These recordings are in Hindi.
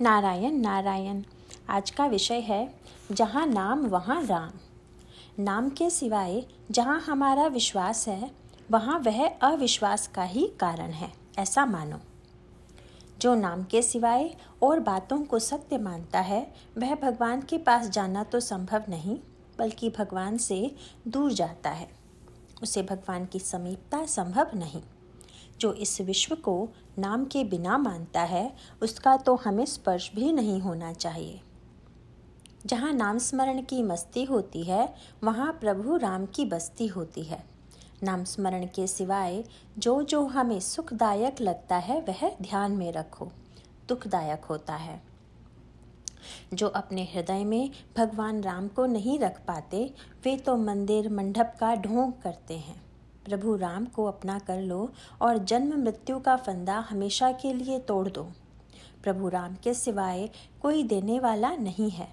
नारायण नारायण। आज का विषय है, जहाँ नाम, वहाँ राम। नाम के सिवाय जहाँ हमारा विश्वास है, वहाँ वह अविश्वास का ही कारण है, ऐसा मानो। जो नाम के सिवाय और बातों को सत्य मानता है, वह भगवान के पास जाना तो संभव नहीं, बल्कि भगवान से दूर जाता है। उसे भगवान की समीपता संभव नहीं। जो इस विश्व को नाम के बिना मानता है, उसका तो हमें स्पर्श भी नहीं होना चाहिए। जहाँ नाम स्मरण की मस्ती होती है, वहाँ प्रभु राम की बस्ती होती है। नाम स्मरण के सिवाय जो जो हमें सुखदायक लगता है, वह ध्यान में रखो। दुखदायक होता है। जो अपने हृदय में भगवान राम को नहीं रख पाते, वे तो मंदिर मंडप का ढोंग करते हैं। प्रभु राम को अपना कर लो और जन्म मृत्यु का फंदा हमेशा के लिए तोड़ दो। प्रभु राम के सिवाय कोई देने वाला नहीं है।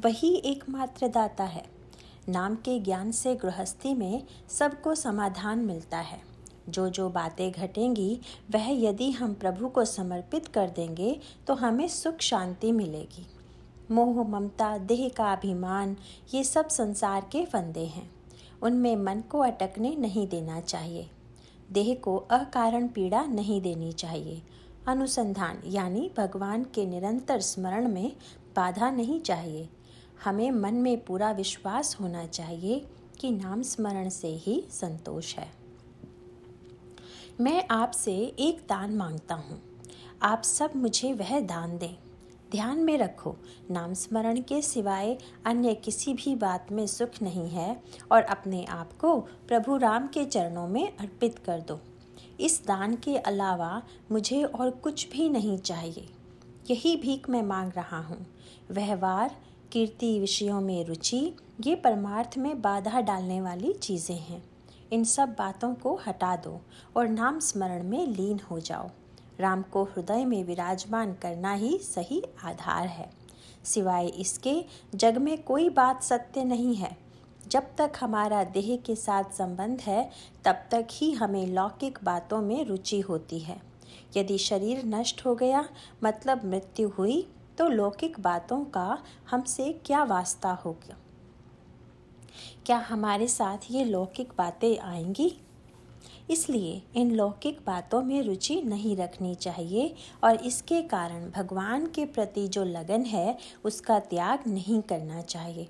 वही एकमात्र दाता है। नाम के ज्ञान से गृहस्थी में सबको समाधान मिलता है। जो जो बातें घटेंगी, वह यदि हम प्रभु को समर्पित कर देंगे तो हमें सुख शांति मिलेगी। मोह, ममता, देह का अभिमान, ये सब संसार के फंदे हैं। उनमें मन को अटकने नहीं देना चाहिए। देह को अकारण पीड़ा नहीं देनी चाहिए। अनुसंधान, यानी भगवान के निरंतर स्मरण में बाधा नहीं चाहिए। हमें मन में पूरा विश्वास होना चाहिए कि नाम स्मरण से ही संतोष है। मैं आपसे एक दान माँगता हूँ। आप सब मुझे वह दान दें। ध्यान में रखो। नाम स्मरण के सिवाय अन्य किसी भी बात में सुख नहीं है और अपने आप को प्रभु राम के चरणों में अर्पित कर दो। इस दान के अलावा मुझे और कुछ भी नहीं चाहिए। यही भीख मैं मांग रहा हूँ। व्यवहार, कीर्ति विषयों में रुचि, ये परमार्थ में बाधा डालने वाली चीज़ें हैं। इन सब बातों को हटा दो और नाम स्मरण में लीन हो जाओ। राम को हृदय में विराजमान करना ही सही आधार है। सिवाय इसके, जग में कोई बात सत्य नहीं है। जब तक हमारा देह के साथ संबंध है, तब तक ही हमें लौकिक बातों में रुचि होती है। यदि शरीर नष्ट हो गया मतलब मृत्यु हुई तो लौकिक बातों का हमसे क्या वास्ता हो गया? क्या हमारे साथ ये लौकिक बातें आएँगी? इसलिए इन लौकिक बातों में रुचि नहीं रखनी चाहिए और इसके कारण भगवान के प्रति जो लगन है, उसका त्याग नहीं करना चाहिए।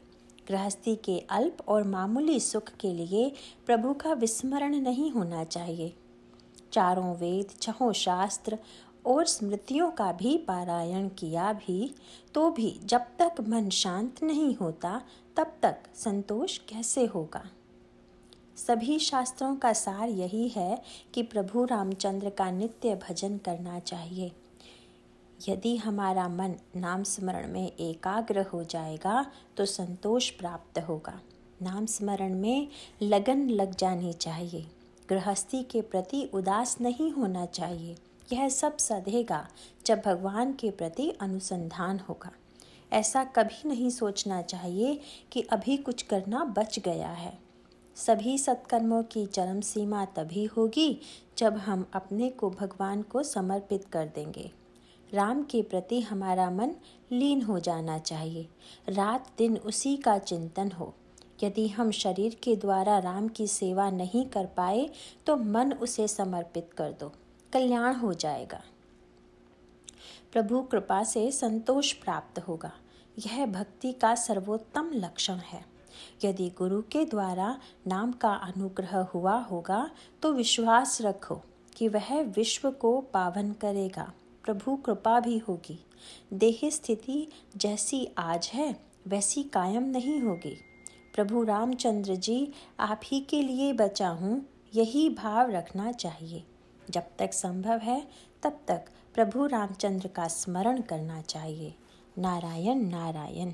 गृहस्थी के अल्प और मामूली सुख के लिए प्रभु का विस्मरण नहीं होना चाहिए। चारों वेद, छहों शास्त्र और स्मृतियों का भी पारायण किया भी तो भी जब तक मन शांत नहीं होता, तब तक संतोष कैसे होगा? सभी शास्त्रों का सार यही है कि प्रभु रामचंद्र का नित्य भजन करना चाहिए। यदि हमारा मन नाम स्मरण में एकाग्र हो जाएगा तो संतोष प्राप्त होगा। नाम स्मरण में लगन लग जानी चाहिए। गृहस्थी के प्रति उदास नहीं होना चाहिए। यह सब सधेगा जब भगवान के प्रति अनुसंधान होगा। ऐसा कभी नहीं सोचना चाहिए कि अभी कुछ करना बच गया है। सभी सत्कर्मों की चरम सीमा तभी होगी जब हम अपने को भगवान को समर्पित कर देंगे। राम के प्रति हमारा मन लीन हो जाना चाहिए। रात दिन उसी का चिंतन हो। यदि हम शरीर के द्वारा राम की सेवा नहीं कर पाए तो मन उसे समर्पित कर दो। कल्याण हो जाएगा। प्रभु कृपा से संतोष प्राप्त होगा। यह भक्ति का सर्वोत्तम लक्षण है। यदि गुरु के द्वारा नाम का अनुग्रह हुआ होगा तो विश्वास रखो कि वह विश्व को पावन करेगा। प्रभु कृपा भी होगी। देह स्थिति जैसी आज है, वैसी कायम नहीं होगी। प्रभु रामचंद्र जी, आप ही के लिए बचा हूँ, यही भाव रखना चाहिए। जब तक संभव है, तब तक प्रभु रामचंद्र का स्मरण करना चाहिए। नारायण नारायण।